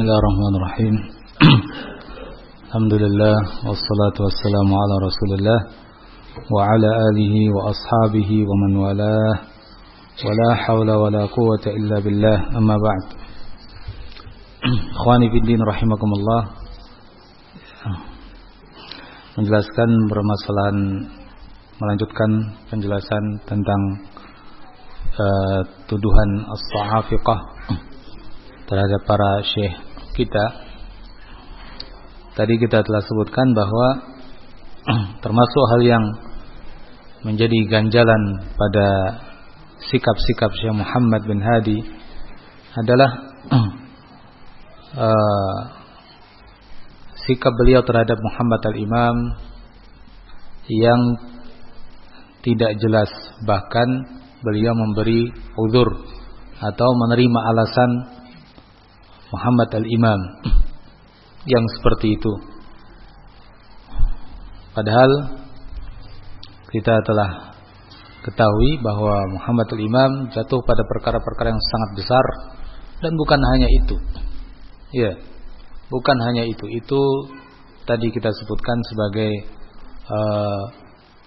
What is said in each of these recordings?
Bismillahirrahmanirrahim. Alhamdulillah Wassalatu wassalamu ala rasulillah Wa ala alihi wa ashabihi wa man walah Wa la hawla wa la quwata illa billah Amma ba'd. Ikhwani fiddin rahimakumullah. Menjelaskan permasalahan Melanjutkan penjelasan tentang uh, Tuduhan as-sahafiqah terhadap para syekh kita. Tadi kita telah sebutkan bahwa termasuk hal yang menjadi ganjalan pada sikap-sikap Syekh Muhammad bin Hadi adalah uh, sikap beliau terhadap Muhammad al-Imam yang tidak jelas bahkan beliau memberi uzur atau menerima alasan Muhammad al-Imam yang seperti itu. Padahal kita telah ketahui bahwa Muhammad al-Imam jatuh pada perkara-perkara yang sangat besar dan bukan hanya itu. Ya, bukan hanya itu. Itu tadi kita sebutkan sebagai uh,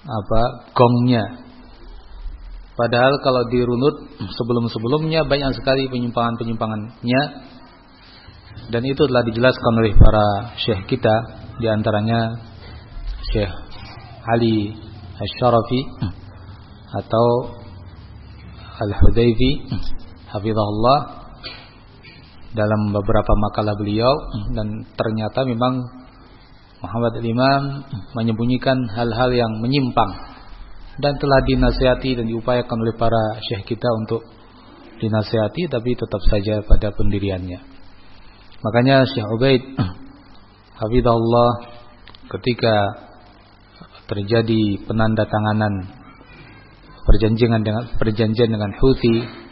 apa gongnya. Padahal kalau dirunut sebelum-sebelumnya banyak sekali penyimpangan-penyimpangannya dan itu telah dijelaskan oleh para syekh kita di antaranya Syekh Ali Asy-Syarafi atau Al-Hudayfi hafizahullah dalam beberapa makalah beliau dan ternyata memang Muhammad Imam menyembunyikan hal-hal yang menyimpang dan telah dinasihati dan diupayakan oleh para syekh kita untuk dinasihati tapi tetap saja pada pendiriannya. Makanya Syekh Ubaid Hafizahullah ketika terjadi penanda tanganan perjanjian dengan perjanjian dengan Houthi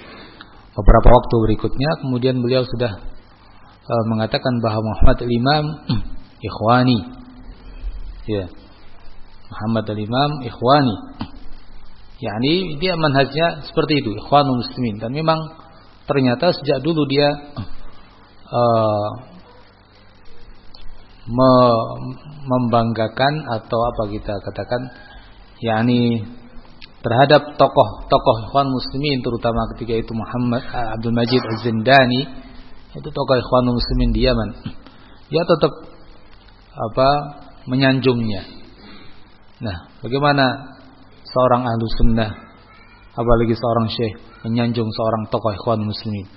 beberapa waktu berikutnya kemudian beliau sudah uh, mengatakan bahwa Muhammad al-Imam ikhwani. Ya. Muhammad al-Imam ikhwani. Yakni dia manhajnya seperti itu ikhwanul muslimin. Dan memang ternyata sejak dulu dia uh, me membanggakan atau apa kita katakan yakni terhadap tokoh-tokoh ikhwan muslimin terutama ketika itu Muhammad uh, Abdul Majid Az-Zindani itu tokoh ikhwan muslimin di Yaman. Dia tetap apa menyanjungnya. Nah bagaimana seorang ahlu sunnah apalagi seorang syekh menyanjung seorang tokoh ikhwan muslimin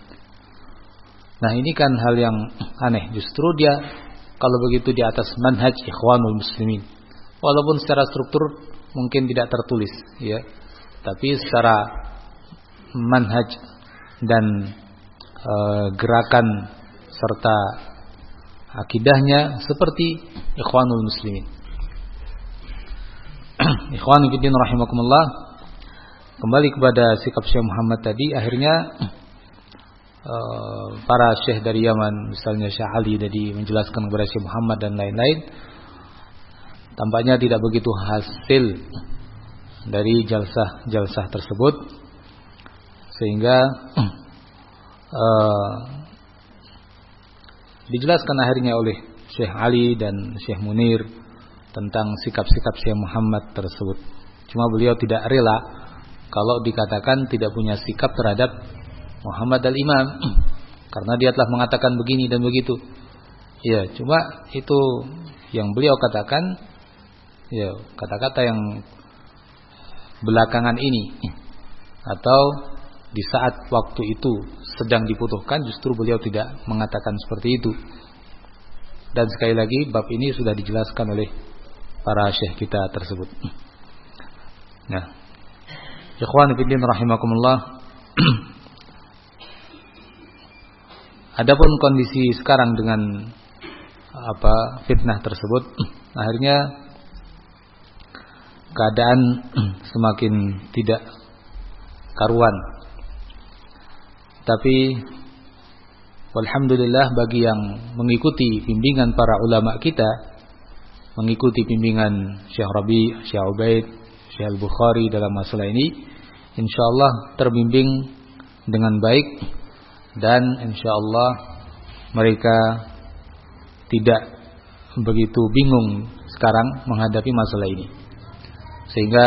Nah ini kan hal yang aneh. Justru dia kalau begitu di atas manhaj ikhwanul muslimin. Walaupun secara struktur mungkin tidak tertulis, ya. Tapi secara manhaj dan e, gerakan serta akidahnya seperti ikhwanul muslimin. Ikhwanul rahimakumullah. Kembali kepada sikap Syekh Muhammad tadi akhirnya para syekh dari Yaman, misalnya Syekh Ali tadi menjelaskan kepada Syekh Muhammad dan lain-lain, tampaknya tidak begitu hasil dari jalsah-jalsah tersebut, sehingga uh, dijelaskan akhirnya oleh Syekh Ali dan Syekh Munir tentang sikap-sikap Syekh Muhammad tersebut. Cuma beliau tidak rela kalau dikatakan tidak punya sikap terhadap Muhammad al-Imam karena dia telah mengatakan begini dan begitu. Ya, cuma itu yang beliau katakan ya, kata-kata yang belakangan ini atau di saat waktu itu sedang dibutuhkan justru beliau tidak mengatakan seperti itu. Dan sekali lagi bab ini sudah dijelaskan oleh para syekh kita tersebut. Nah, ikhwan fillah rahimakumullah Adapun kondisi sekarang dengan apa fitnah tersebut akhirnya keadaan semakin tidak karuan. Tapi alhamdulillah bagi yang mengikuti bimbingan para ulama kita, mengikuti bimbingan Syekh Rabi, Syekh Ubaid, Syekh Al-Bukhari dalam masalah ini, insyaallah terbimbing dengan baik dan insya Allah mereka tidak begitu bingung sekarang menghadapi masalah ini. Sehingga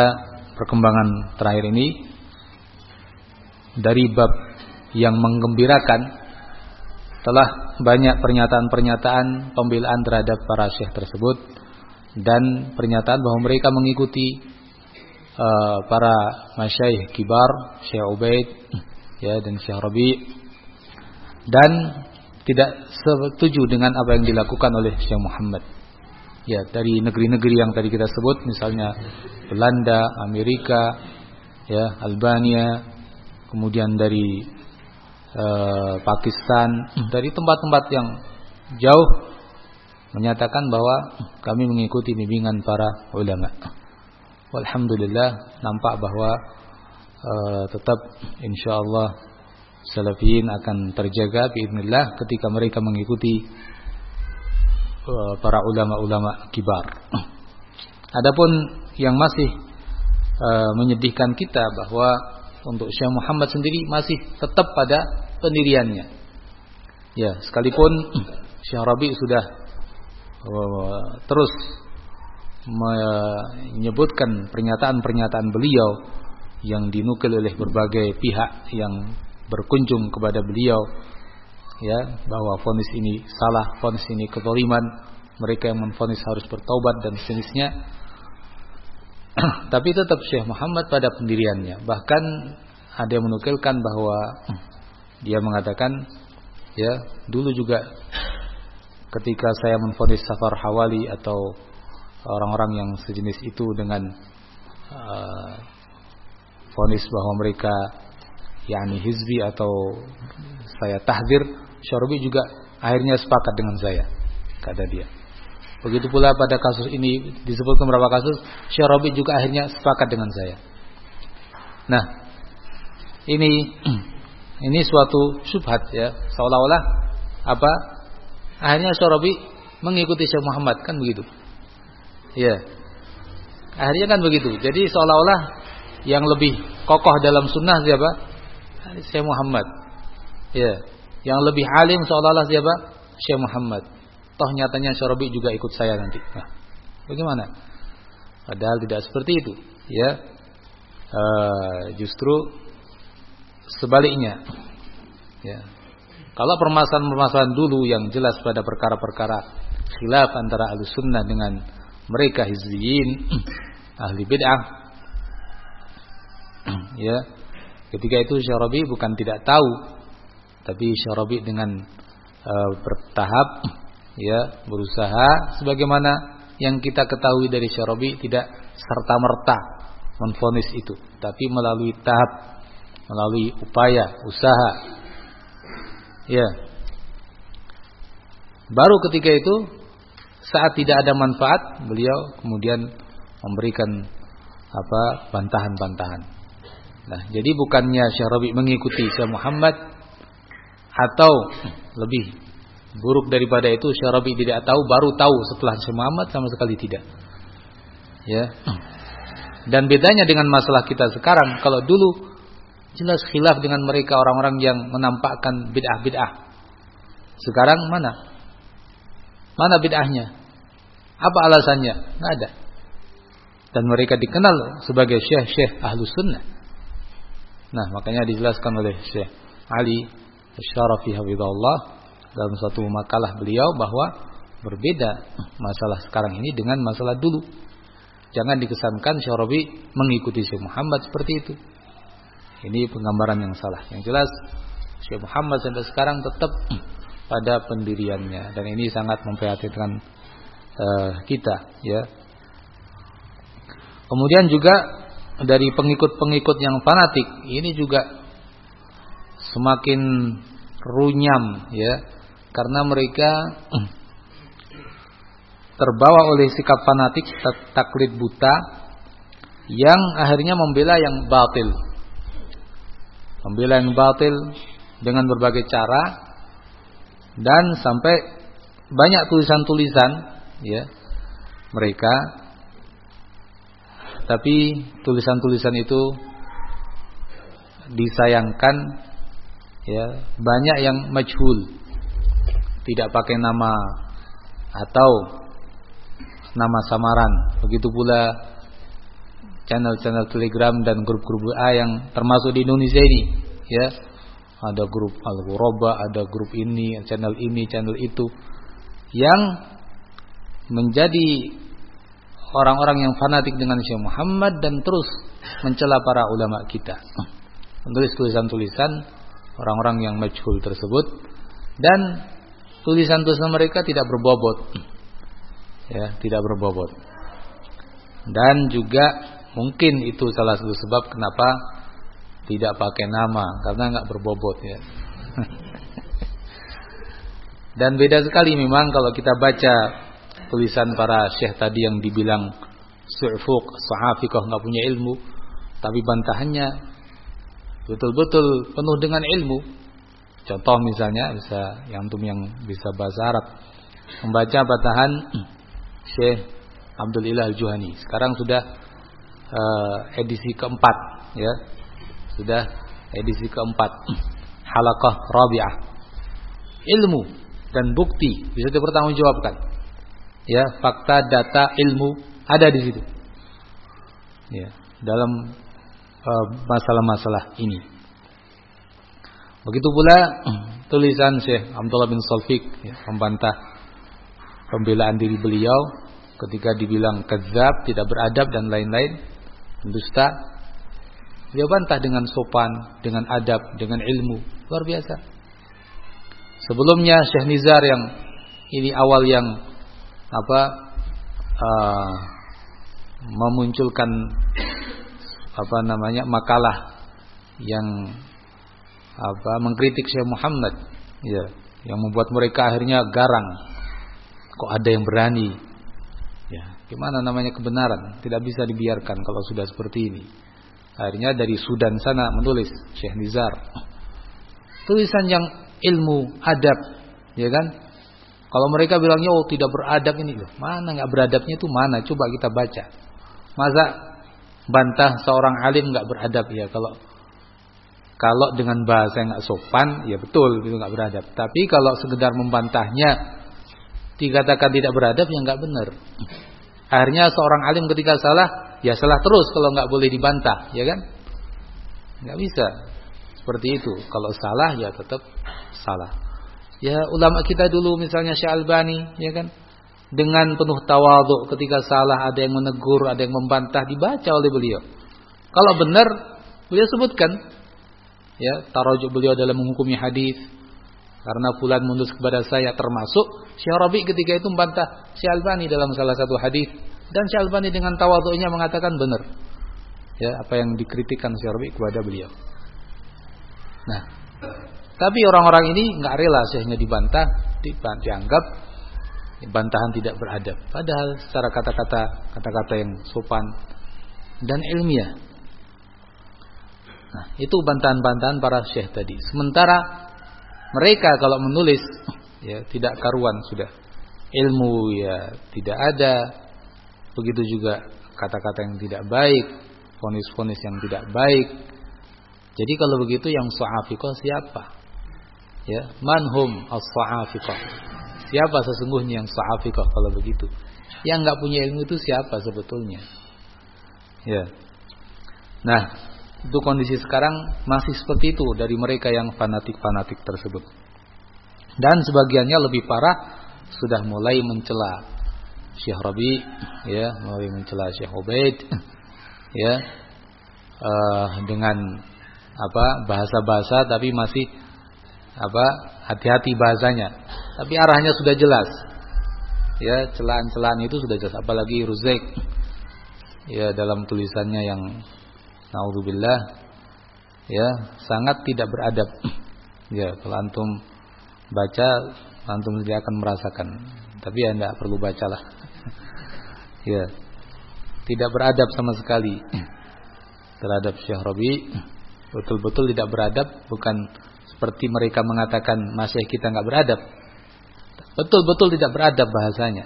perkembangan terakhir ini dari bab yang menggembirakan telah banyak pernyataan-pernyataan pembelaan terhadap para syekh tersebut dan pernyataan bahwa mereka mengikuti uh, para masyaikh kibar, Syekh Ubaid ya dan Syekh Rabi dan tidak setuju dengan apa yang dilakukan oleh Syekh Muhammad. Ya, dari negeri-negeri yang tadi kita sebut misalnya Belanda, Amerika, ya, Albania, kemudian dari uh, Pakistan, dari tempat-tempat yang jauh menyatakan bahwa kami mengikuti bimbingan para ulama. Alhamdulillah nampak bahwa uh, tetap insyaallah salafiyin akan terjaga biidznillah ketika mereka mengikuti uh, para ulama-ulama kibar. Adapun yang masih uh, menyedihkan kita bahwa untuk Syekh Muhammad sendiri masih tetap pada pendiriannya. Ya, sekalipun Syekh Rabi sudah uh, terus menyebutkan pernyataan-pernyataan beliau yang dinukil oleh berbagai pihak yang berkunjung kepada beliau ya bahwa fonis ini salah, fonis ini kezaliman, mereka yang menfonis harus bertaubat dan sejenisnya. Tapi tetap Syekh Muhammad pada pendiriannya. Bahkan ada yang menukilkan bahwa dia mengatakan ya dulu juga ketika saya menfonis Safar Hawali atau orang-orang yang sejenis itu dengan uh, fonis bahwa mereka yakni hizbi atau saya tahdir Syarbi juga akhirnya sepakat dengan saya kata dia begitu pula pada kasus ini disebutkan beberapa kasus Syarabi juga akhirnya sepakat dengan saya nah ini ini suatu syubhat ya seolah-olah apa akhirnya Syarabi mengikuti Syekh Muhammad kan begitu Ya. Akhirnya kan begitu. Jadi seolah-olah yang lebih kokoh dalam sunnah siapa? Syekh Muhammad. Ya. Yang lebih alim seolah-olah siapa? Syekh Muhammad. Toh nyatanya Syarabi juga ikut saya nanti. Nah, bagaimana? Padahal tidak seperti itu. Ya. Uh, justru sebaliknya. Ya. Kalau permasalahan-permasalahan dulu yang jelas pada perkara-perkara khilaf antara ahli sunnah dengan mereka hizbiyin ahli bid'ah ya ketika itu Syarabi bukan tidak tahu tapi Syarabi dengan uh, bertahap ya berusaha sebagaimana yang kita ketahui dari Syarabi tidak serta merta menfonis itu tapi melalui tahap melalui upaya usaha ya baru ketika itu saat tidak ada manfaat, beliau kemudian memberikan apa bantahan-bantahan. Nah, jadi bukannya Syekh Rabi mengikuti Syekh Muhammad atau lebih buruk daripada itu Syekh Rabi tidak tahu baru tahu setelah Syekh Muhammad sama sekali tidak. Ya. Dan bedanya dengan masalah kita sekarang, kalau dulu jelas khilaf dengan mereka orang-orang yang menampakkan bid'ah-bid'ah. Sekarang mana? Mana bid'ahnya? Apa alasannya? Tidak ada. Dan mereka dikenal sebagai syekh-syekh ahlu sunnah. Nah, makanya dijelaskan oleh Syekh Ali Syarafi Hafizahullah dalam satu makalah beliau bahwa berbeda masalah sekarang ini dengan masalah dulu. Jangan dikesankan Syarabi mengikuti Syekh Muhammad seperti itu. Ini penggambaran yang salah. Yang jelas Syekh Muhammad sampai sekarang tetap pada pendiriannya dan ini sangat memprihatinkan uh, kita ya. Kemudian juga dari pengikut-pengikut yang fanatik ini juga semakin runyam ya. Karena mereka terbawa oleh sikap fanatik taklid buta yang akhirnya membela yang batil. Membela yang batil dengan berbagai cara dan sampai banyak tulisan-tulisan ya mereka tapi tulisan-tulisan itu disayangkan ya banyak yang majhul tidak pakai nama atau nama samaran. Begitu pula channel-channel Telegram dan grup-grup WA yang termasuk di Indonesia ini, ya. Ada grup Al-Ghuraba, ada grup ini, channel ini, channel itu yang menjadi orang-orang yang fanatik dengan Syekh Muhammad dan terus mencela para ulama kita. Menulis tulisan-tulisan orang-orang yang majhul tersebut dan tulisan-tulisan mereka tidak berbobot. Ya, tidak berbobot. Dan juga mungkin itu salah satu sebab kenapa tidak pakai nama karena nggak berbobot ya. Dan beda sekali memang kalau kita baca tulisan para syekh tadi yang dibilang su'fuq, sahafiqah nggak punya ilmu, tapi bantahannya betul-betul penuh dengan ilmu. Contoh misalnya bisa yang tum yang bisa bahasa Arab membaca bantahan Syekh Abdul Ilah Al-Juhani. Sekarang sudah uh, edisi keempat ya. Sudah edisi keempat. Halaqah Rabi'ah. Ilmu dan bukti bisa dipertanggungjawabkan. Ya, fakta, data, ilmu ada di situ. Ya, dalam eh, masalah-masalah uh, ini. Begitu pula tulisan Syekh Abdullah bin Salfik ya, membantah pembelaan diri beliau ketika dibilang kezab, tidak beradab dan lain-lain, dusta. Dia bantah dengan sopan, dengan adab, dengan ilmu, luar biasa. Sebelumnya Syekh Nizar yang ini awal yang apa uh, memunculkan apa namanya makalah yang apa mengkritik Syekh Muhammad. Ya yang membuat mereka akhirnya garang. Kok ada yang berani? Ya gimana namanya kebenaran? Tidak bisa dibiarkan kalau sudah seperti ini. Akhirnya dari Sudan sana menulis Syekh Nizar. Tulisan yang ilmu adab ya kan kalau mereka bilangnya oh tidak beradab ini loh mana nggak beradabnya itu mana coba kita baca masa bantah seorang alim nggak beradab ya kalau kalau dengan bahasa yang nggak sopan, ya betul itu nggak beradab. Tapi kalau sekedar membantahnya dikatakan tidak beradab, ya nggak benar. Akhirnya seorang alim ketika salah, ya salah terus kalau nggak boleh dibantah, ya kan? Nggak bisa seperti itu. Kalau salah ya tetap salah. Ya ulama kita dulu misalnya Syekh Albani, ya kan? Dengan penuh tawadhu ketika salah ada yang menegur, ada yang membantah dibaca oleh beliau. Kalau benar beliau sebutkan. Ya tarajuk beliau dalam menghukumi hadis. Karena fulan mundus kepada saya termasuk Syekh Rabi ketika itu membantah Syekh Albani dalam salah satu hadis. Dan Syekh Albani dengan tawadhu'nya mengatakan benar. Ya apa yang dikritikkan Syekh Rabi kepada beliau. Nah tapi orang-orang ini nggak rela Syekhnya dibantah dianggap bantahan tidak beradab padahal secara kata-kata kata-kata yang sopan dan ilmiah Nah, itu bantahan-bantahan para syekh tadi. Sementara mereka kalau menulis ya tidak karuan sudah. Ilmu ya tidak ada. Begitu juga kata-kata yang tidak baik, fonis-fonis yang tidak baik. Jadi kalau begitu yang sa'afiqah siapa? Ya, manhum as-sa'afiqah. Siapa sesungguhnya yang sa'afiqah kalau begitu? Yang nggak punya ilmu itu siapa sebetulnya? Ya. Nah, itu kondisi sekarang masih seperti itu dari mereka yang fanatik-fanatik tersebut. Dan sebagiannya lebih parah sudah mulai mencela Syekh Rabi, ya, mulai mencela Syekh Ubaid, ya, uh, dengan apa bahasa-bahasa tapi masih apa? Hati-hati bahasanya. Tapi arahnya sudah jelas. Ya, celaan-celaan itu sudah jelas. Apalagi Ruzaik ya dalam tulisannya yang naudzubillah. Ya sangat tidak beradab. Ya kalau antum baca antum sendiri akan merasakan. Tapi ya perlu bacalah. Ya tidak beradab sama sekali. Terhadap Syekh Rabi. Betul-betul tidak beradab bukan seperti mereka mengatakan masih kita nggak beradab betul-betul tidak beradab bahasanya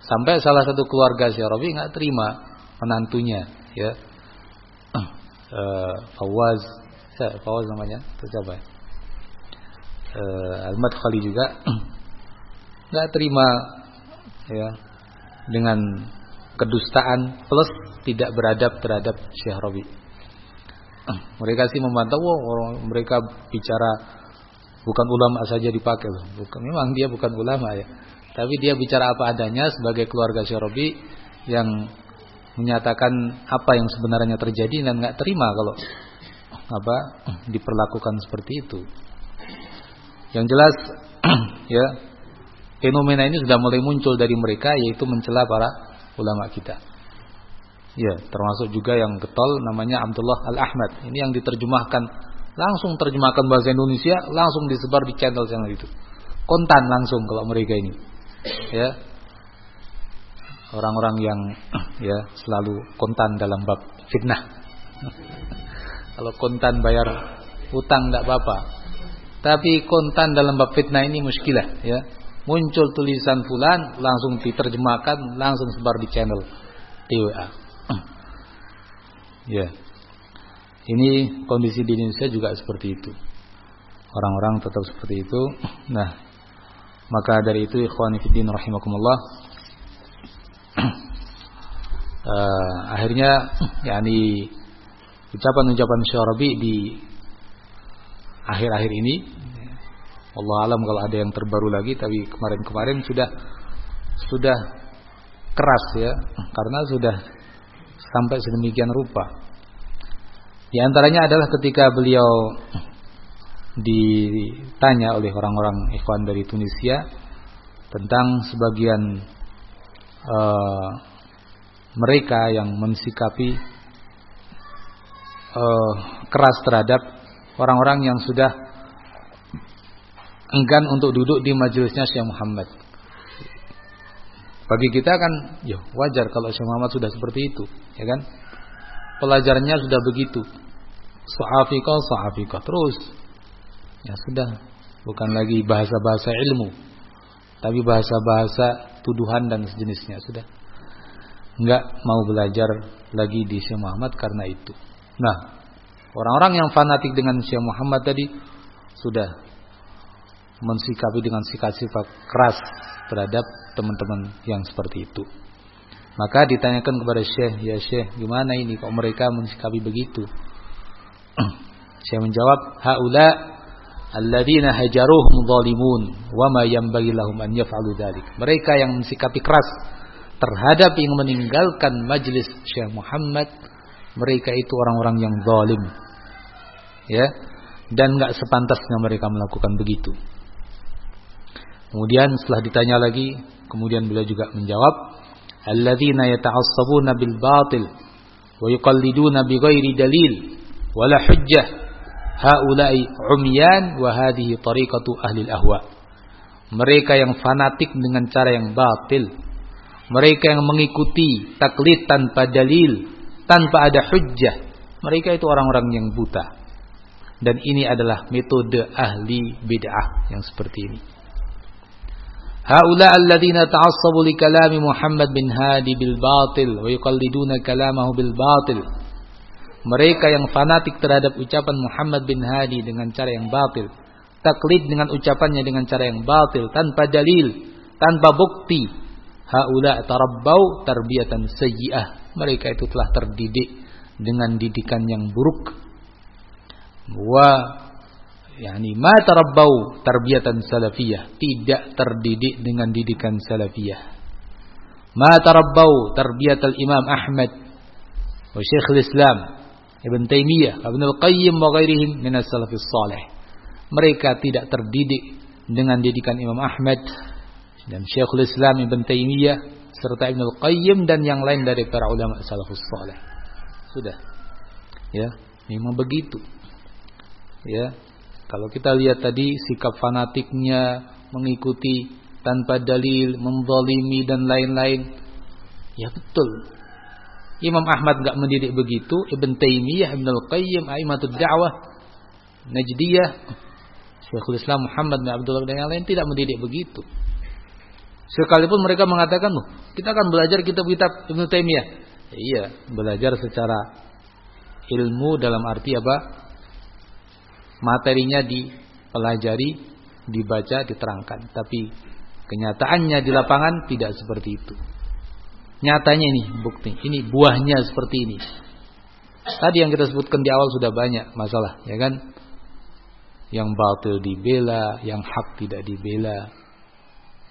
sampai salah satu keluarga Syekh Rabi nggak terima menantunya ya uh, Fawaz Fawaz namanya itu siapa ya? uh, Al-Madkhali juga nggak terima ya dengan kedustaan plus tidak beradab terhadap Syekh Rabi. Mereka sih membantah, wow, mereka bicara bukan ulama saja dipakai. Bukan, memang dia bukan ulama ya. Tapi dia bicara apa adanya sebagai keluarga Syekh Rabi yang menyatakan apa yang sebenarnya terjadi dan nggak terima kalau apa diperlakukan seperti itu. Yang jelas ya fenomena ini sudah mulai muncul dari mereka yaitu mencela para ulama kita. Ya, termasuk juga yang getol namanya Abdullah Al-Ahmad. Ini yang diterjemahkan langsung terjemahkan bahasa Indonesia langsung disebar di channel-channel itu. Kontan langsung kalau mereka ini. Ya. Orang-orang yang ya selalu kontan dalam bab fitnah. kalau kontan bayar utang tidak apa-apa. Tapi kontan dalam bab fitnah ini muskilah ya muncul tulisan fulan langsung diterjemahkan langsung sebar di channel TWA ya. Ini kondisi di Indonesia juga seperti itu. Orang-orang tetap seperti itu. Nah maka dari itu ikhwani fiddin rahimakumullah uh, akhirnya yakni ucapan-ucapan syarabi di akhir-akhir ini Allah alam kalau ada yang terbaru lagi tapi kemarin-kemarin sudah sudah keras ya karena sudah sampai sedemikian rupa. Di antaranya adalah ketika beliau ditanya oleh orang-orang ikhwan dari Tunisia tentang sebagian uh, mereka yang mensikapi uh, keras terhadap orang-orang yang sudah enggan untuk duduk di majelisnya Syekh Muhammad. Bagi kita kan ya wajar kalau Syekh Muhammad sudah seperti itu, ya kan? Pelajarannya sudah begitu. Sa'afiqah, sa'afiqah terus. Ya sudah, bukan lagi bahasa-bahasa ilmu, tapi bahasa-bahasa tuduhan dan sejenisnya sudah. Enggak mau belajar lagi di Syekh Muhammad karena itu. Nah, orang-orang yang fanatik dengan Syekh Muhammad tadi sudah mensikapi dengan sikap-sikap keras terhadap teman-teman yang seperti itu. Maka ditanyakan kepada Syekh, ya Syekh, gimana ini kok mereka mensikapi begitu? Syekh menjawab, haula alladzina hajaruhum zalimun wa ma yanbaghi lahum an yaf'alu dzalik. Mereka yang mensikapi keras terhadap yang meninggalkan majlis Syekh Muhammad, mereka itu orang-orang yang zalim. Ya, dan enggak sepantasnya mereka melakukan begitu. Kemudian setelah ditanya lagi, kemudian beliau juga menjawab, "Alladzina yata'assabuna bil batil wa yuqalliduna bighairi dalil wala hujjah, haula'i umyan wa hadhihi tariqatu ahli al-ahwa." Mereka yang fanatik dengan cara yang batil, mereka yang mengikuti taklid tanpa dalil, tanpa ada hujjah, mereka itu orang-orang yang buta. Dan ini adalah metode ahli bid'ah yang seperti ini. Haula Muhammad bin Hadi bil batil wa yuqalliduna kalamahu bil batil. Mereka yang fanatik terhadap ucapan Muhammad bin Hadi dengan cara yang batil, taklid dengan ucapannya dengan cara yang batil tanpa dalil, tanpa bukti. Haula tarabbau tarbiyatan sayyi'ah. Mereka itu telah terdidik dengan didikan yang buruk. Wa yakni ma tarabbau tarbiyatan salafiyah, tidak terdidik dengan didikan salafiyah. Ma tarabbau tarbiyatal Imam Ahmad wa Syekhul Islam Ibn Taimiyah, Ibn Al-Qayyim wa ghairihim min as-salafis salih. Mereka tidak terdidik dengan didikan Imam Ahmad dan Syekhul Islam Ibn Taimiyah serta Ibn Al-Qayyim dan yang lain dari para ulama salafus salih. Sudah. Ya, memang begitu. Ya, kalau kita lihat tadi sikap fanatiknya mengikuti tanpa dalil, menzalimi dan lain-lain. Ya betul. Imam Ahmad enggak mendidik begitu, Ibn Taimiyah, Ibn Al-Qayyim, Aimatul Da'wah, Najdiyah, Syekhul Islam Muhammad bin Abdullah dan yang lain tidak mendidik begitu. Sekalipun mereka mengatakan, loh, kita akan belajar kitab-kitab Ibn Taimiyah. iya, belajar secara ilmu dalam arti apa? Materinya dipelajari dibaca, diterangkan. Tapi kenyataannya di lapangan tidak seperti itu. Nyatanya ini bukti, ini buahnya seperti ini. Tadi yang kita sebutkan di awal sudah banyak masalah, ya kan? Yang batil dibela, yang hak tidak dibela.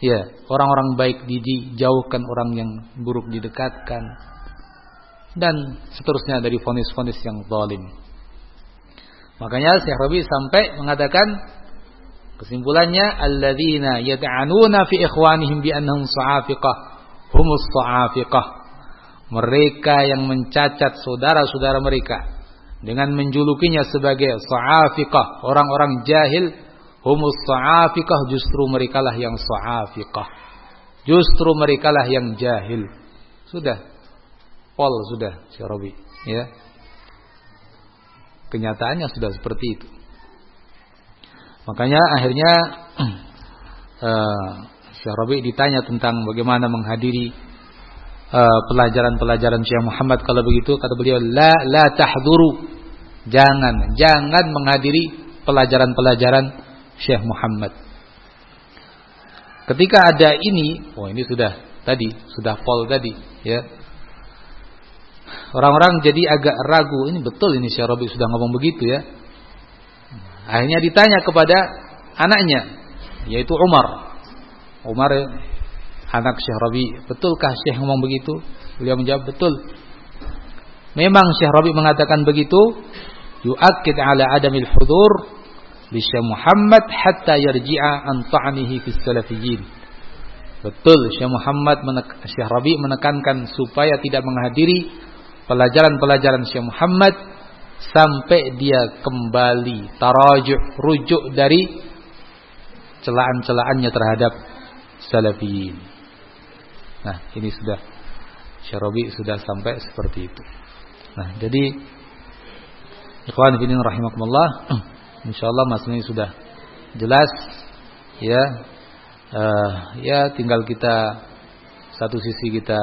Ya, orang-orang baik dijauhkan, orang yang buruk didekatkan. Dan seterusnya dari fonis-fonis yang zalim. Makanya Syekh Rabi sampai mengatakan kesimpulannya alladzina yata'anuna fi ikhwanihim bi annahum sa'afiqah humus sa'afiqah mereka yang mencacat saudara-saudara mereka dengan menjulukinya sebagai sa'afiqah, orang-orang jahil, humus sa'afiqah justru mereka lah yang sa'afiqah. Justru mereka lah yang jahil. Sudah. Pol sudah, Syekh Robi, ya. Kenyataannya sudah seperti itu. Makanya akhirnya uh, Syekh Robi ditanya tentang bagaimana menghadiri Eh, pelajaran-pelajaran uh, Syekh Muhammad. Kalau begitu kata beliau la la tahduru. Jangan jangan menghadiri pelajaran-pelajaran Syekh Muhammad. Ketika ada ini oh ini sudah tadi sudah pol tadi ya orang-orang jadi agak ragu ini betul ini Syekh Robi sudah ngomong begitu ya akhirnya ditanya kepada anaknya yaitu Umar Umar anak Syekh Rabi, betulkah Syekh ngomong begitu? Beliau menjawab, betul. Memang Syekh Rabi mengatakan begitu, yu'akkid ala adamil hudur li Muhammad hatta yarji'a an ta'nihi fi salafiyyin. Betul, Syekh Muhammad Syekh Rabi menekankan supaya tidak menghadiri pelajaran-pelajaran Syekh Muhammad sampai dia kembali tarajuk rujuk dari celaan-celaannya terhadap salafiyin. Nah, ini sudah Syarabi sudah sampai seperti itu. Nah, jadi ikhwan fillah rahimakumullah, insyaallah mas ini sudah jelas ya. Uh, ya tinggal kita satu sisi kita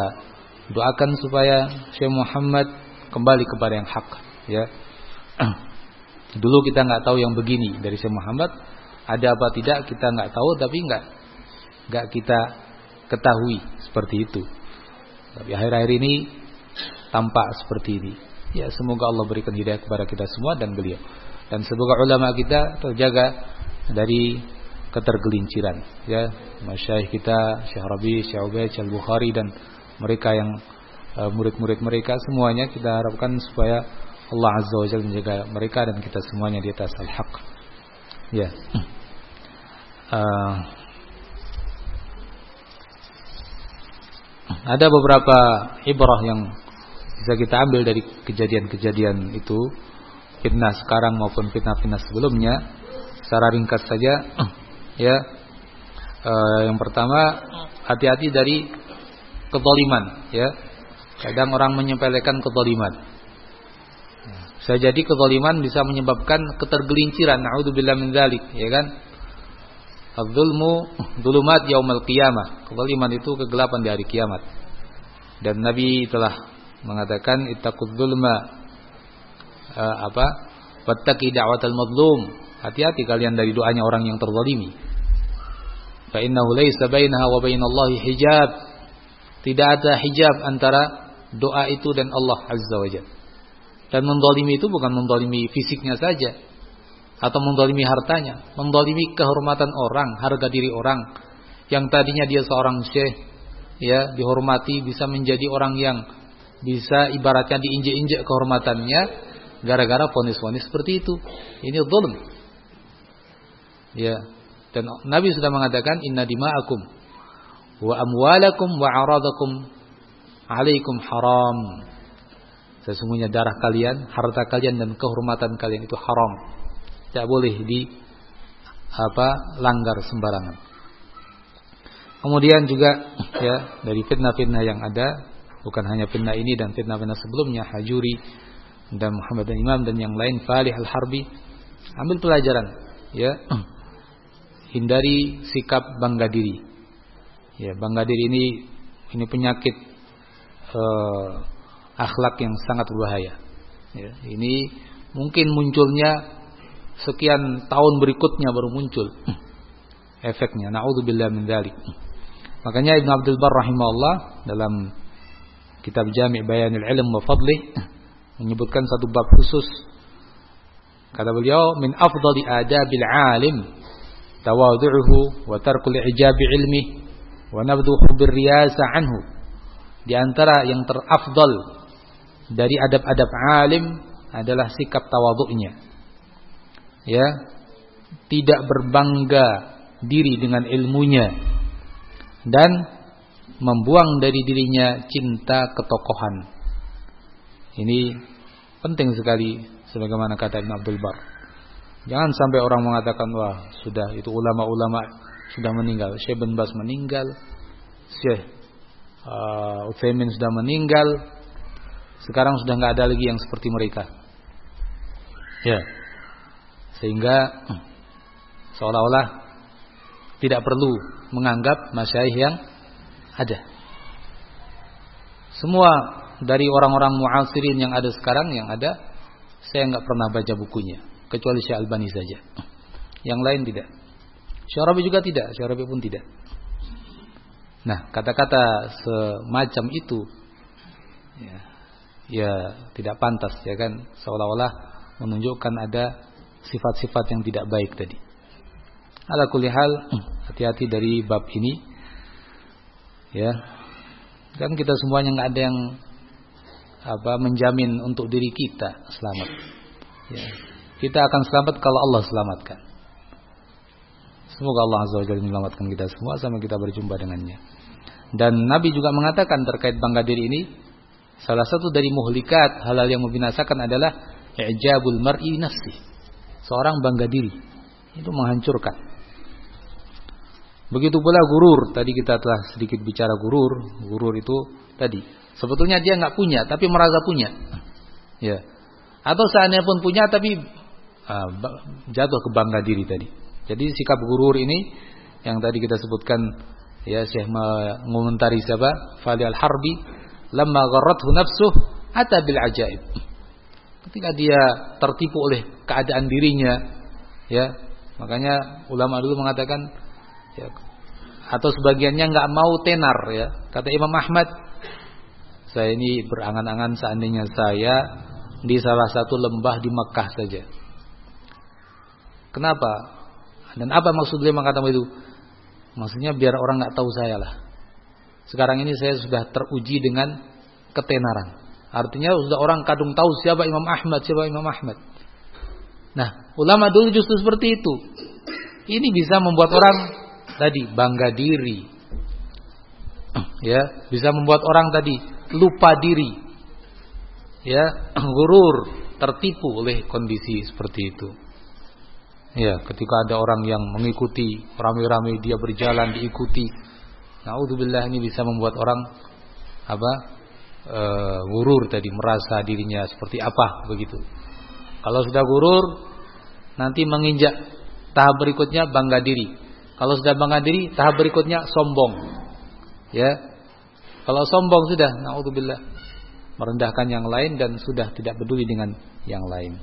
doakan supaya Syekh Muhammad kembali kepada yang hak ya. Dulu kita nggak tahu yang begini dari Syekh Muhammad, ada apa tidak kita nggak tahu tapi nggak nggak kita ketahui seperti itu. Tapi akhir-akhir ini tampak seperti ini. Ya semoga Allah berikan hidayah kepada kita semua dan beliau. Dan semoga ulama kita terjaga dari ketergelinciran. Ya, masyayikh kita Syekh Rabi, Syekh Ubaid, Syekh Bukhari dan mereka yang eh, murid-murid uh, mereka semuanya kita harapkan supaya Allah Azza wa Jalla menjaga mereka dan kita semuanya di atas al-haq. Ya. Uh, ada beberapa ibrah yang bisa kita ambil dari kejadian-kejadian itu fitnah sekarang maupun fitnah-fitnah sebelumnya secara ringkas saja ya e, yang pertama hati-hati dari kezaliman ya kadang orang menyepelekan kezaliman bisa jadi kezaliman bisa menyebabkan ketergelinciran naudzubillah min dzalik ya kan Az-zulmu dulumat yaumil qiyamah. Kezaliman itu kegelapan di hari kiamat. Dan Nabi telah mengatakan ittaqud dzulma uh, apa? Wattaqi da'watal madlum. Hati-hati kalian dari doanya orang yang terzalimi. Fa innahu laysa bainaha wa bainallahi hijab. Tidak ada hijab antara doa itu dan Allah Azza wa. Dan mendolimi itu bukan mendolimi fisiknya saja, atau mendolimi hartanya, mendolimi kehormatan orang, harga diri orang yang tadinya dia seorang syekh, ya dihormati bisa menjadi orang yang bisa ibaratnya diinjek-injek kehormatannya gara-gara fonis-fonis seperti itu. Ini zulm. Ya. Dan Nabi sudah mengatakan inna dima'akum wa amwalakum wa aradakum alaikum haram. Sesungguhnya darah kalian, harta kalian dan kehormatan kalian itu haram tidak boleh di apa langgar sembarangan. Kemudian juga ya dari fitnah-fitnah yang ada bukan hanya fitnah ini dan fitnah-fitnah sebelumnya Hajuri dan Muhammad dan Imam dan yang lain Falih Al-Harbi ambil pelajaran ya hindari sikap bangga diri. Ya, bangga diri ini ini penyakit uh, akhlak yang sangat berbahaya. Ya, ini mungkin munculnya sekian tahun berikutnya baru muncul. efeknya. Nauzubillah min dzalik. Makanya Ibn Abdul Bar rahimahullah dalam kitab Jami' Bayanil Ilm wa Fadli menyebutkan satu bab khusus. Kata beliau, min afdali adabil alim tawadhu'uhu wa tarkul ijabi ilmi wa anhu. Di antara yang terafdal dari adab-adab alim adalah sikap tawadhu'nya. Ya, tidak berbangga diri dengan ilmunya dan membuang dari dirinya cinta ketokohan. Ini penting sekali sebagaimana kata Ibn Abdul Bar. Jangan sampai orang mengatakan wah sudah itu ulama-ulama sudah meninggal. Syekh bin Bas meninggal, Syekh uh, Utsaimin sudah meninggal. Sekarang sudah nggak ada lagi yang seperti mereka. Ya. Sehingga seolah-olah tidak perlu menganggap masyaih yang ada. Semua dari orang-orang muasirin yang ada sekarang yang ada saya nggak pernah baca bukunya kecuali Syekh Albani saja. Yang lain tidak. Syarabi juga tidak, Syarabi pun tidak. Nah, kata-kata semacam itu ya, ya tidak pantas ya kan seolah-olah menunjukkan ada sifat-sifat yang tidak baik tadi. Ala kulli hal, hati-hati dari bab ini. Ya. Kan kita semuanya nggak ada yang apa menjamin untuk diri kita selamat. Ya. Kita akan selamat kalau Allah selamatkan. Semoga Allah Azza wa Jalla menyelamatkan kita semua sampai kita berjumpa dengannya. Dan Nabi juga mengatakan terkait bangga diri ini, salah satu dari muhlikat halal yang membinasakan adalah i'jabul mar'i nafsi. Seorang bangga diri. Itu menghancurkan. Begitu pula gurur. Tadi kita telah sedikit bicara gurur. Gurur itu tadi. Sebetulnya dia nggak punya, tapi merasa punya. Ya. Atau seandainya pun punya, tapi uh, jatuh ke bangga diri tadi. Jadi sikap gurur ini yang tadi kita sebutkan ya Syekh mengomentari siapa? Fali al-Harbi lamma gharrathu nafsuh ata bil ajaib. Ketika dia tertipu oleh keadaan dirinya ya, makanya ulama dulu mengatakan ya, atau sebagiannya nggak mau tenar ya kata Imam Ahmad saya ini berangan-angan seandainya saya di salah satu lembah di Mekah saja kenapa dan apa maksud dia mengatakan itu maksudnya biar orang nggak tahu saya lah sekarang ini saya sudah teruji dengan ketenaran artinya sudah orang kadung tahu siapa Imam Ahmad siapa Imam Ahmad nah ulama dulu justru seperti itu ini bisa membuat orang tadi bangga diri. Ya, bisa membuat orang tadi lupa diri. Ya, gurur, tertipu oleh kondisi seperti itu. Ya, ketika ada orang yang mengikuti ramai-ramai dia berjalan diikuti. Nauzubillah ini bisa membuat orang apa? E, gurur tadi merasa dirinya seperti apa begitu. Kalau sudah gurur nanti menginjak tahap berikutnya bangga diri. Kalau sudah bangga diri, tahap berikutnya sombong. Ya. Kalau sombong sudah, naudzubillah, merendahkan yang lain dan sudah tidak peduli dengan yang lain.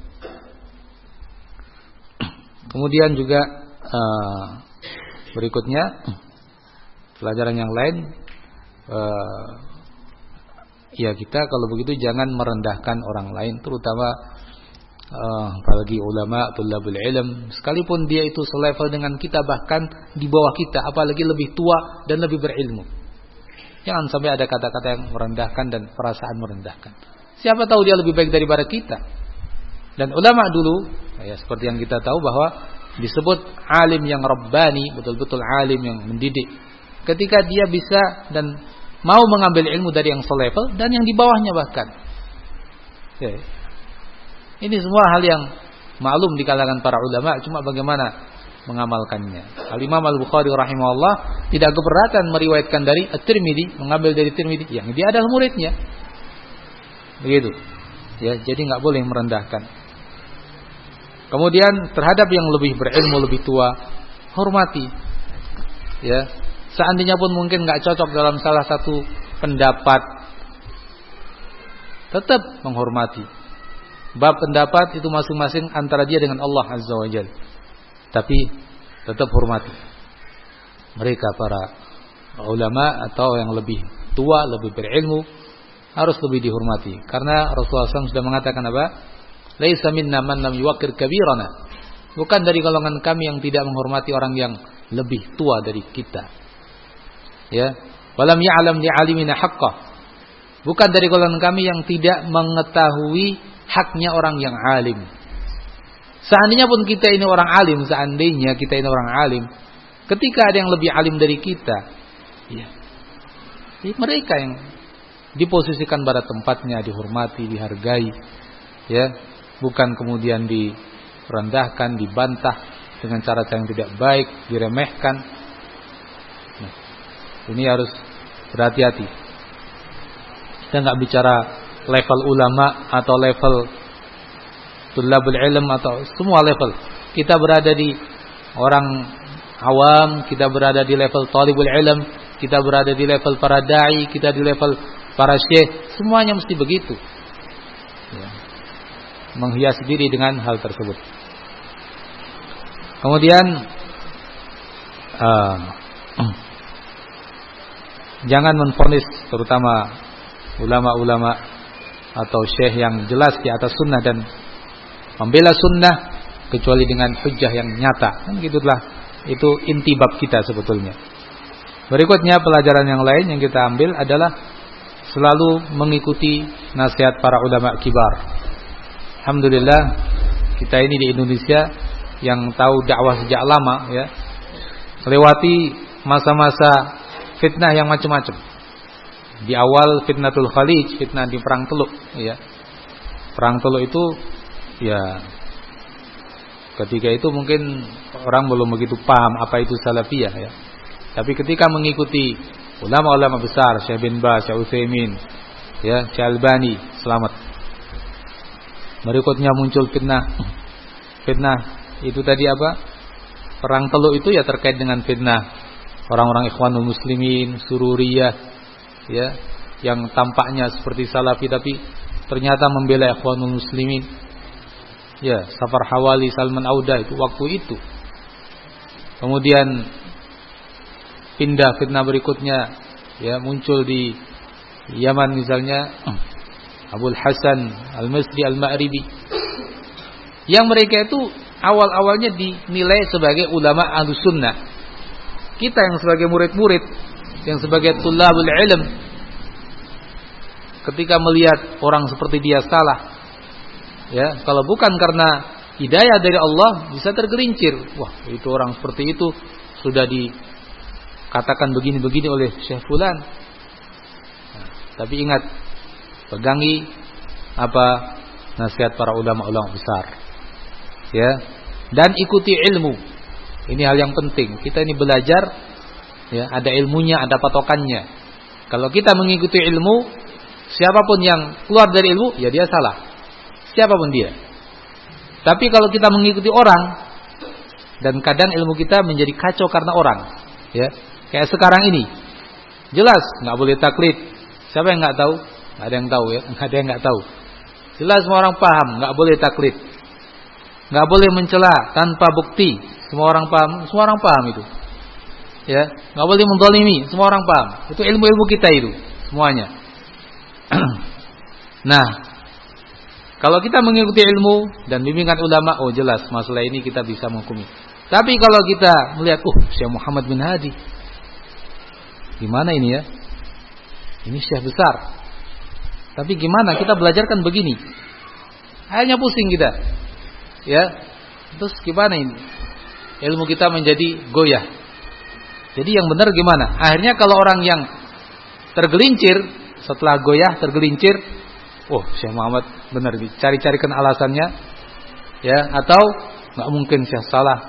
Kemudian juga uh, berikutnya pelajaran yang lain uh, ya kita kalau begitu jangan merendahkan orang lain terutama uh, apalagi ulama, tulabul ilm, sekalipun dia itu selevel dengan kita bahkan di bawah kita, apalagi lebih tua dan lebih berilmu. Jangan sampai ada kata-kata yang merendahkan dan perasaan merendahkan. Siapa tahu dia lebih baik daripada kita. Dan ulama dulu, ya seperti yang kita tahu bahwa disebut alim yang rabbani, betul-betul alim yang mendidik. Ketika dia bisa dan mau mengambil ilmu dari yang selevel dan yang di bawahnya bahkan. Ya, ini semua hal yang maklum di kalangan para ulama, cuma bagaimana mengamalkannya. Al-Imam Al-Bukhari rahimahullah tidak keberatan meriwayatkan dari At-Tirmidzi, mengambil dari Tirmidzi yang dia adalah muridnya. Begitu. Ya, jadi nggak boleh merendahkan. Kemudian terhadap yang lebih berilmu, lebih tua, hormati. Ya, seandainya pun mungkin nggak cocok dalam salah satu pendapat, tetap menghormati Bab pendapat itu masing-masing antara dia dengan Allah Azza wa Jal. Tapi tetap hormati. mereka para ulama atau yang lebih tua, lebih berilmu harus lebih dihormati. Karena Rasulullah SAW sudah mengatakan apa? Laisa minna man lam yuwakir kabirana. Bukan dari golongan kami yang tidak menghormati orang yang lebih tua dari kita. Ya. Walam ya'lam li'alimina haqqah. Bukan dari golongan kami yang tidak mengetahui haknya orang yang alim. Seandainya pun kita ini orang alim, seandainya kita ini orang alim, ketika ada yang lebih alim dari kita, ya, mereka yang diposisikan pada tempatnya, dihormati, dihargai, ya, bukan kemudian direndahkan, dibantah dengan cara-cara yang tidak baik, diremehkan. Nah, ini harus berhati-hati. Kita nggak bicara level ulama atau level tulabul ilm atau semua level. Kita berada di orang awam, kita berada di level talibul ilm, kita berada di level para dai, kita di level para syekh, semuanya mesti begitu. Menghias diri dengan hal tersebut. Kemudian uh, jangan menfonis terutama ulama-ulama atau syekh yang jelas di atas sunnah dan membela sunnah kecuali dengan hujah yang nyata. Kan gitulah. Itu inti bab kita sebetulnya. Berikutnya pelajaran yang lain yang kita ambil adalah selalu mengikuti nasihat para ulama kibar. Alhamdulillah kita ini di Indonesia yang tahu dakwah sejak lama ya. Melewati masa-masa fitnah yang macam-macam. Di awal fitnatul Khalij, fitnah di perang Teluk ya. Perang Teluk itu ya ketika itu mungkin orang belum begitu paham apa itu salafiyah ya. Tapi ketika mengikuti ulama-ulama besar Syekh bin Baz, Syekh Utsaimin, ya, Syekh Albani, selamat. Berikutnya muncul fitnah. Fitnah. Itu tadi apa? Perang Teluk itu ya terkait dengan fitnah. Orang-orang Ikhwanul Muslimin, Sururiyah, ya, yang tampaknya seperti salafi tapi ternyata membela Ikhwanul Muslimin. Ya Safar Hawali Salman Auda itu waktu itu. Kemudian pindah fitnah berikutnya ya muncul di Yaman misalnya Abdul Hasan Al-Masri Al-Ma'ribi yang mereka itu awal-awalnya dinilai sebagai ulama ahlu sunnah kita yang sebagai murid-murid yang sebagai tulabul ilm ketika melihat orang seperti dia salah Ya, kalau bukan karena hidayah dari Allah bisa tergelincir. Wah, itu orang seperti itu sudah dikatakan begini-begini oleh Syekh Fulan. Nah, tapi ingat, pegangi apa nasihat para ulama-ulama besar. Ya, dan ikuti ilmu. Ini hal yang penting. Kita ini belajar ya, ada ilmunya, ada patokannya. Kalau kita mengikuti ilmu, siapa pun yang keluar dari ilmu, ya dia salah siapa pun dia. Tapi kalau kita mengikuti orang dan kadang ilmu kita menjadi kacau karena orang, ya. Kayak sekarang ini. Jelas nggak boleh taklid. Siapa yang nggak tahu? Ada yang tahu ya, ada yang nggak tahu. Jelas semua orang paham, nggak boleh taklid. Nggak boleh mencela tanpa bukti. Semua orang paham, semua orang paham itu. Ya, nggak boleh mendolimi, semua orang paham. Itu ilmu-ilmu kita itu, semuanya. nah, kalau kita mengikuti ilmu dan bimbingan ulama, oh jelas masalah ini kita bisa menghukumi. Tapi kalau kita melihat, oh Syekh Muhammad bin Hadi, gimana ini ya? Ini Syekh besar. Tapi gimana kita belajarkan begini? Hanya pusing kita. Ya. Terus gimana ini? Ilmu kita menjadi goyah. Jadi yang benar gimana? Akhirnya kalau orang yang tergelincir setelah goyah tergelincir oh Syekh Muhammad benar dicari-carikan alasannya ya atau nggak mungkin Syekh salah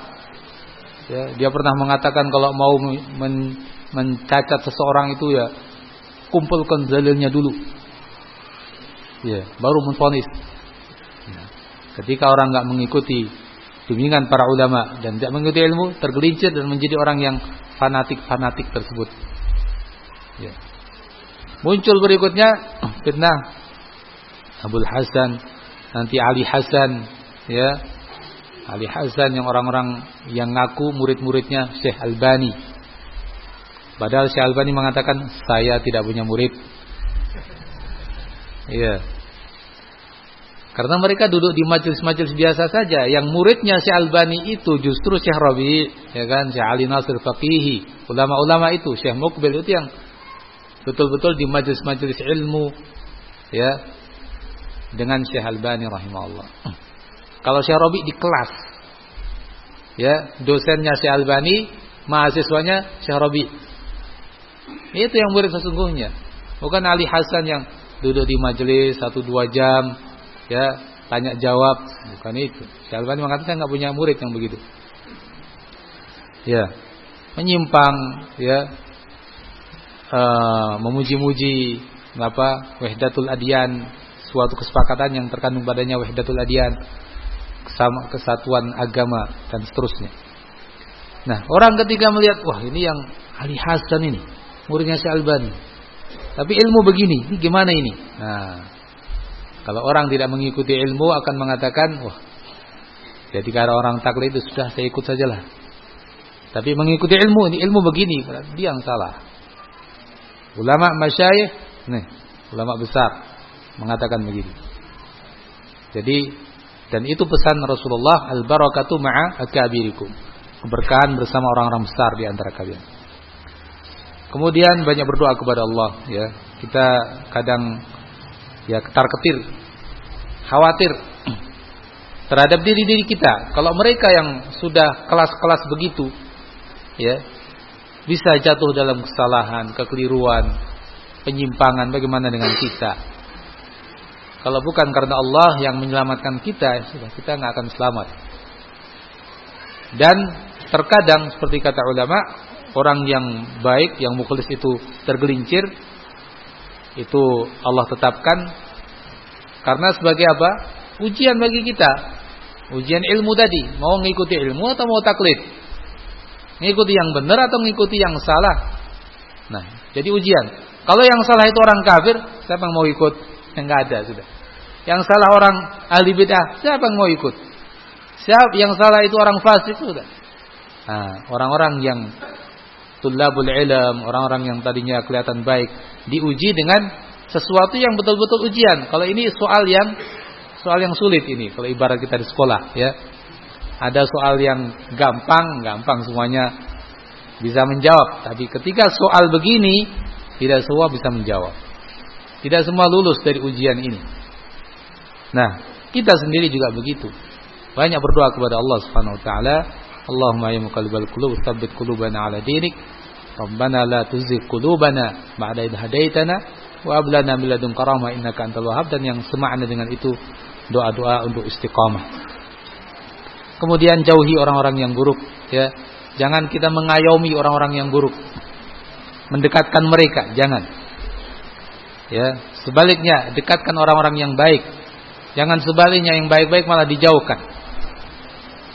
ya dia pernah mengatakan kalau mau men, mencacat seseorang itu ya kumpulkan dalilnya dulu ya baru menfonis ya. ketika orang nggak mengikuti bimbingan para ulama dan tidak mengikuti ilmu tergelincir dan menjadi orang yang fanatik-fanatik tersebut ya. muncul berikutnya fitnah Abdul Hasan, nanti Ali Hasan, ya. Ali Hasan yang orang-orang yang ngaku murid-muridnya Syekh Albani. Padahal Syekh Albani mengatakan saya tidak punya murid. Iya. Karena mereka duduk di majelis-majelis biasa saja. Yang muridnya Syekh Albani itu justru Syekh Rabi, ya kan, Syekh Ali Nasir Faqihi, ulama-ulama itu, Syekh Mukbil itu yang betul-betul di majelis-majelis ilmu ya dengan Syekh Albani rahimahullah. Kalau Syekh Rabi di kelas ya, dosennya Syekh Albani, mahasiswanya Syekh Rabi. Itu yang murid sesungguhnya. Bukan Ali Hasan yang duduk di majelis satu dua jam, ya tanya jawab, bukan itu. Syekh Albani mengatakan nggak punya murid yang begitu. Ya, menyimpang, ya, uh, memuji-muji apa wahdatul adian, suatu kesepakatan yang terkandung padanya wahdatul adian, kesatuan agama dan seterusnya. Nah, orang ketika melihat wah ini yang Ali Hasan ini, muridnya Albani. Tapi ilmu begini, ini gimana ini? Nah, kalau orang tidak mengikuti ilmu akan mengatakan, wah, jadi kalau orang taklid itu sudah saya ikut sajalah. Tapi mengikuti ilmu, ini ilmu begini, dia yang salah. Ulama masyayikh, nih, ulama besar mengatakan begini. Jadi dan itu pesan Rasulullah al-barakatu ma'a akabirikum. Keberkahan bersama orang-orang besar di antara kalian. Kemudian banyak berdoa kepada Allah ya. Kita kadang ya ketar-ketir khawatir terhadap diri-diri kita. Kalau mereka yang sudah kelas-kelas begitu ya bisa jatuh dalam kesalahan, kekeliruan, penyimpangan bagaimana dengan kita? Kalau bukan karena Allah yang menyelamatkan kita, ya kita nggak akan selamat. Dan terkadang seperti kata ulama, orang yang baik, yang mukhlis itu tergelincir, itu Allah tetapkan karena sebagai apa? Ujian bagi kita. Ujian ilmu tadi, mau mengikuti ilmu atau mau taklid? Mengikuti yang benar atau mengikuti yang salah? Nah, jadi ujian. Kalau yang salah itu orang kafir, siapa yang mau ikut? Yang enggak ada sudah. Yang salah orang ahli bid'ah, siapa yang mau ikut? Siapa yang salah itu orang fasik sudah. Nah, orang-orang yang tulabul ilm, orang-orang yang tadinya kelihatan baik, diuji dengan sesuatu yang betul-betul ujian. Kalau ini soal yang soal yang sulit ini, kalau ibarat kita di sekolah, ya. Ada soal yang gampang, gampang semuanya bisa menjawab. Tapi ketika soal begini, tidak semua bisa menjawab. Tidak semua lulus dari ujian ini. Nah, kita sendiri juga begitu. Banyak berdoa kepada Allah Subhanahu wa taala Allahumma ya muqallibal qulub tsabbit qulubana ala dinik. Rabbana la tuzigh qulubana ba'da idh hadaitana wa hab lana min ladunka rahmah innaka antal wahhab dan yang semakna dengan itu doa-doa untuk istiqamah. Kemudian jauhi orang-orang yang buruk ya. Jangan kita mengayomi orang-orang yang buruk. Mendekatkan mereka, jangan. Ya, sebaliknya dekatkan orang-orang yang baik. Jangan sebaliknya yang baik-baik malah dijauhkan.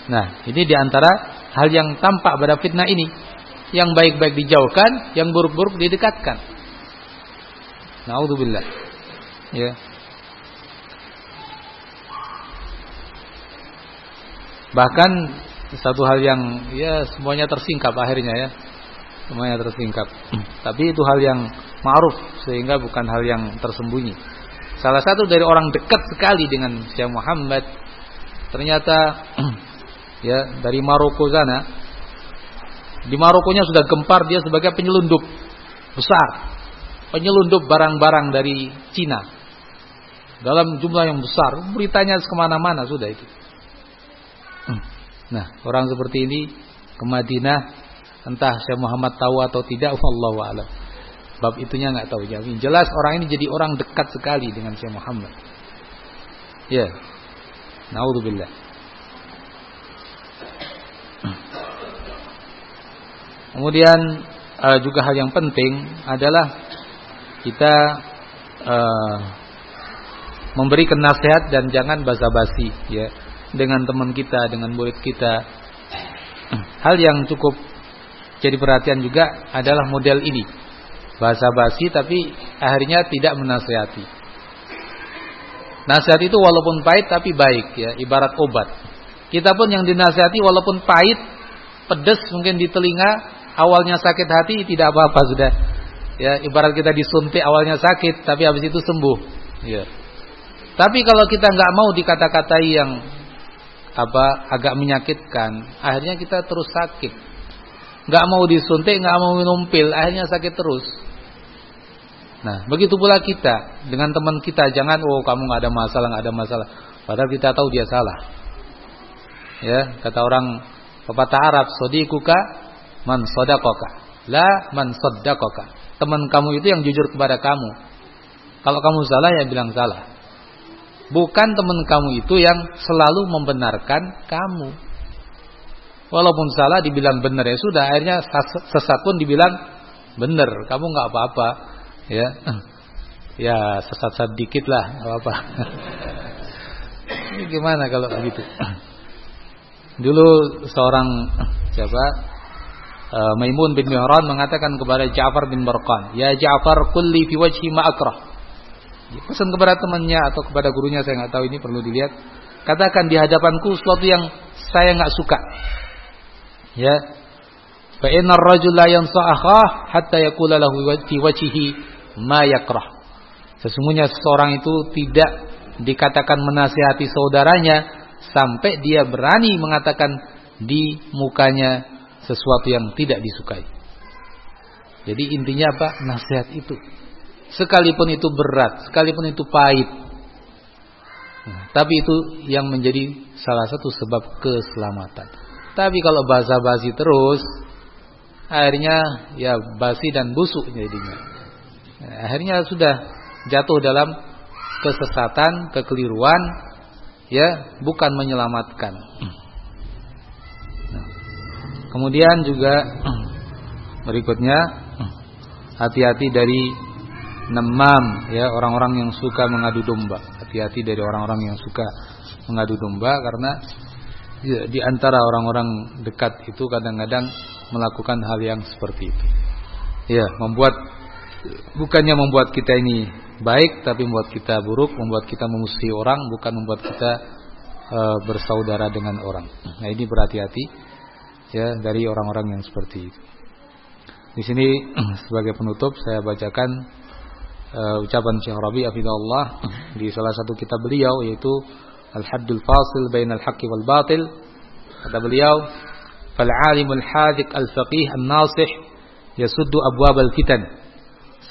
Nah, ini di antara hal yang tampak pada fitnah ini. Yang baik-baik dijauhkan, yang buruk-buruk didekatkan. Naudzubillah. Ya. Bahkan satu hal yang ya semuanya tersingkap akhirnya ya. Semuanya tersingkap. Tapi itu hal yang ma'ruf sehingga bukan hal yang tersembunyi. Salah satu dari orang dekat sekali dengan Syekh Muhammad ternyata ya dari Maroko sana. Di Marokonya sudah gempar dia sebagai penyelundup besar. Penyelundup barang-barang dari Cina. Dalam jumlah yang besar. Beritanya ke mana-mana sudah itu. Nah, orang seperti ini ke Madinah entah Syekh Muhammad tahu atau tidak, wallahu a'lam. Bab itunya nggak tahu. Jadi jelas orang ini jadi orang dekat sekali dengan Syekh Muhammad. Ya. Naudzubillah. Kemudian uh, juga hal yang penting adalah kita uh, memberikan nasihat dan jangan basa-basi ya dengan teman kita, dengan murid kita. Hal yang cukup jadi perhatian juga adalah model ini. Basa-basi tapi akhirnya tidak menasihati. Nasihat itu walaupun pahit tapi baik ya, ibarat obat. Kita pun yang dinasihati walaupun pahit, pedas mungkin di telinga, awalnya sakit hati tidak apa-apa sudah. Ya, ibarat kita disuntik awalnya sakit tapi habis itu sembuh. Ya. Tapi kalau kita nggak mau dikata-katai yang apa agak menyakitkan, akhirnya kita terus sakit. Nggak mau disuntik, nggak mau minum pil, akhirnya sakit terus. Nah, begitu pula kita dengan teman kita, jangan oh kamu nggak ada masalah, nggak ada masalah. Padahal kita tahu dia salah. Ya, kata orang pepatah Arab, "Sodikuka man sodakoka, la man sodakoka." Teman kamu itu yang jujur kepada kamu. Kalau kamu salah ya bilang salah. Bukan teman kamu itu yang selalu membenarkan kamu. Walaupun salah dibilang benar ya sudah, akhirnya sesat pun dibilang benar. Kamu nggak apa-apa, ya. Ya sesat sedikit lah, nggak apa-apa. Ini gimana kalau begitu? Dulu seorang siapa? Uh, Maimun bin Mihran mengatakan kepada Ja'far bin Barqan, "Ya Ja'far, kulli fi wajhi ma akrah." Pesan kepada temannya atau kepada gurunya saya nggak tahu ini perlu dilihat. Katakan di hadapanku sesuatu yang saya nggak suka. Ya. Fa innar rajula yansa'aha hatta yaqula lahu fi wajhihi ma yakrah. Sesungguhnya seseorang itu tidak dikatakan menasihati saudaranya sampai dia berani mengatakan di mukanya sesuatu yang tidak disukai. Jadi intinya apa? Nasihat itu. Sekalipun itu berat, sekalipun itu pahit. Nah, tapi itu yang menjadi salah satu sebab keselamatan. Tapi kalau basa-basi terus, akhirnya ya basi dan busuk jadinya. Nah, akhirnya sudah jatuh dalam kesesatan, kekeliruan, ya bukan menyelamatkan. Kemudian juga berikutnya hati-hati dari nemam ya orang-orang yang suka mengadu domba. Hati-hati dari orang-orang yang suka mengadu domba karena ya, di antara orang-orang dekat itu kadang-kadang melakukan hal yang seperti itu. Ya, membuat bukannya membuat kita ini baik tapi membuat kita buruk, membuat kita memusuhi orang, bukan membuat kita e, bersaudara dengan orang. Nah, ini berhati-hati ya dari orang-orang yang seperti itu. Di sini sebagai penutup saya bacakan e, ucapan Syekh Rabi Afidullah di salah satu kitab beliau yaitu Al-Haddul Fasil Bainal Haqqi wal Batil. Kata beliau, "Fal 'alimul hadik al-faqih an-nasih yasuddu abwab al-fitan."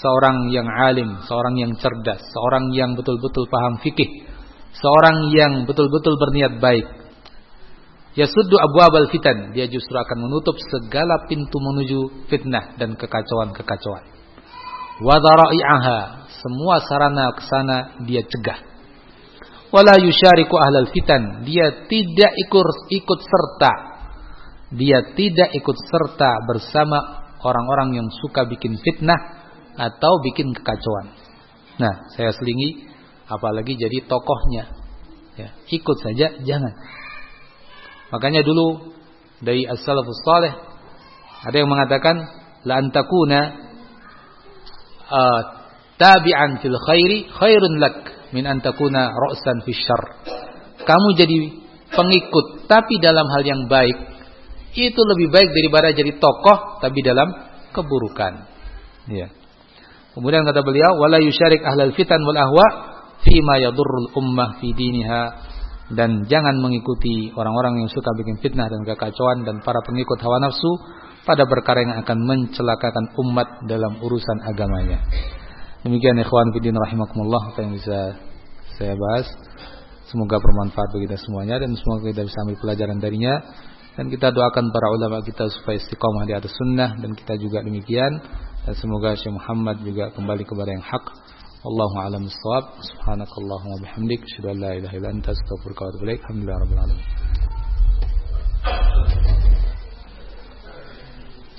seorang yang alim, seorang yang cerdas, seorang yang betul-betul paham fikih, seorang yang betul-betul berniat baik. Yasuddu abwabal fitan, dia justru akan menutup segala pintu menuju fitnah dan kekacauan-kekacauan. Wa semua sarana ke sana dia cegah. Wala yusyariku ahlal fitan, dia tidak ikut ikut serta. Dia tidak ikut serta bersama orang-orang yang suka bikin fitnah atau bikin kekacauan. Nah, saya selingi apalagi jadi tokohnya. Ya, ikut saja jangan. Makanya dulu dari as-salafus saleh ada yang mengatakan la antakuna uh, tabi'an fil khairi khairun lak min antakuna ra'san fis syarr. Kamu jadi pengikut tapi dalam hal yang baik itu lebih baik daripada jadi tokoh tapi dalam keburukan. Ya. Kemudian kata beliau, wala yusyarik ahlal fitan wal ahwa ma yadurrul ummah fi diniha dan jangan mengikuti orang-orang yang suka bikin fitnah dan kekacauan dan para pengikut hawa nafsu pada perkara yang akan mencelakakan umat dalam urusan agamanya. Demikian ikhwan fillah rahimakumullah apa yang bisa saya bahas. Semoga bermanfaat bagi kita semuanya dan semoga kita bisa ambil pelajaran darinya dan kita doakan para ulama kita supaya istiqomah di atas sunnah dan kita juga demikian dan semoga Syekh Muhammad juga kembali kepada yang hak. والله أعلم الصواب. سبحانك اللهم وبحمدك. أشهد أن لا إله إلا أنت أستغفرك وأتوب إليك. الحمد لله رب العالمين.